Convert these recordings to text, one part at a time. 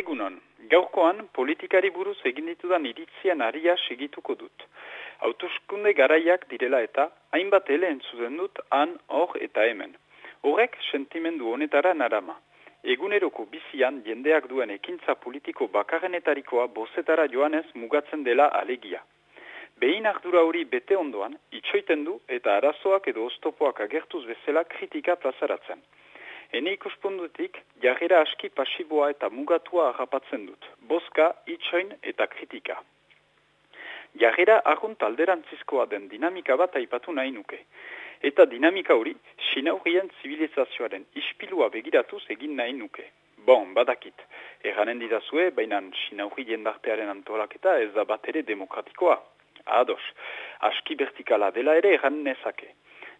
Egunon, gaurkoan politikari buruz egin ditudan iritzian aria segituko dut. Autoskunde garaiak direla eta hainbat ele entzuden dut han, hor eta hemen. Horrek sentimendu honetara narama. Eguneroko bizian jendeak duen ekintza politiko bakarrenetarikoa bozetara joanez mugatzen dela alegia. Behin ardura hori bete ondoan, itxoiten du eta arazoak edo oztopoak agertuz bezala kritika plazaratzen. Hene ikuspondutik, jarrera aski pasiboa eta mugatua harrapatzen dut. Boska, itxoin eta kritika. Jarrera argunt alderantzizkoa den dinamika bat aipatu nahi nuke. Eta dinamika hori, sinaurien zibilizazioaren ispilua begiratuz egin nahi nuke. Bon, badakit. Erranen didazue, baina sinauri jendartearen antolaketa ez da bat ere demokratikoa. Ados, aski vertikala dela ere erran nezake.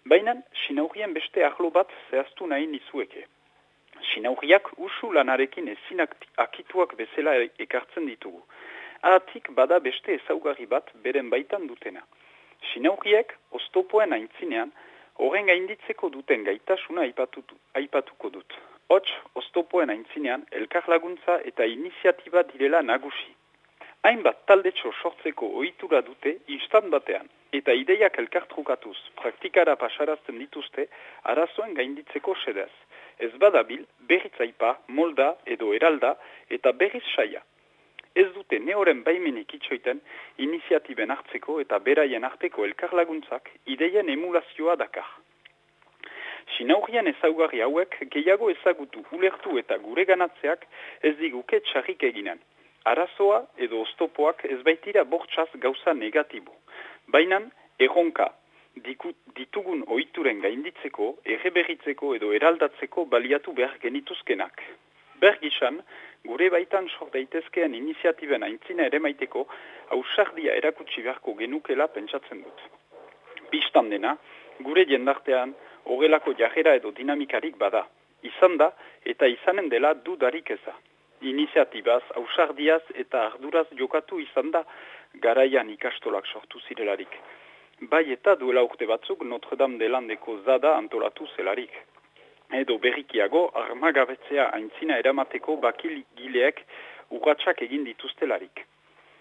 Baina, sinaurien beste ahlo bat zehaztu nahi nizueke. Sinauriak usu lanarekin ezin akituak bezala ekartzen ditugu. Ahatik bada beste ezaugarri bat beren baitan dutena. Sinauriek, oztopoen aintzinean, horren gainditzeko duten gaitasuna aipatuko dut. Hots, oztopoen aintzinean, elkar laguntza eta iniziatiba direla nagusi. Hainbat taldetxo sortzeko ohitura dute instant batean, eta ideiak elkartrukatuz praktikara pasarazten dituzte arazoen gainditzeko sedez. Ez badabil, berritzaipa, molda edo eralda eta berriz saia. Ez dute neoren baimenik itxoiten iniziatiben hartzeko eta beraien arteko elkarlaguntzak ideien emulazioa dakar. Sinaurian ezaugarri hauek gehiago ezagutu ulertu eta gure ganatzeak ez diguke txarrik eginen. Arazoa edo oztopoak ez baitira bortxaz gauza negatibo. Baina, erronka ditugun ohituren gainditzeko, erreberritzeko edo eraldatzeko baliatu behar genituzkenak. Bergisan, gure baitan sort daitezkean iniziatiben aintzina ere maiteko, hausardia erakutsi beharko genukela pentsatzen dut. Bistan dena, gure jendartean, horrelako jajera edo dinamikarik bada. Izan da, eta izanen dela dudarik eza. Iniziatibaz, hausardiaz eta arduraz jokatu izan da, garaian ikastolak sortu zirelarik. Bai eta duela urte batzuk Notre Dame de Landeko zada antolatu zelarik. Edo berrikiago armagabetzea aintzina eramateko bakil gileek urratxak egin dituztelarik.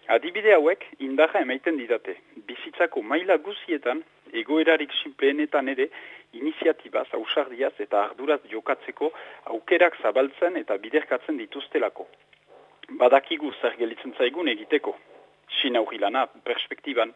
Adibide hauek indarra emaiten didate. Bizitzako maila guzietan, egoerarik sinpleenetan ere, iniziatibaz, ausardiaz eta arduraz jokatzeko aukerak zabaltzen eta biderkatzen dituztelako. Badakigu zer gelitzen zaigun egiteko. Sinauri lana perspektiban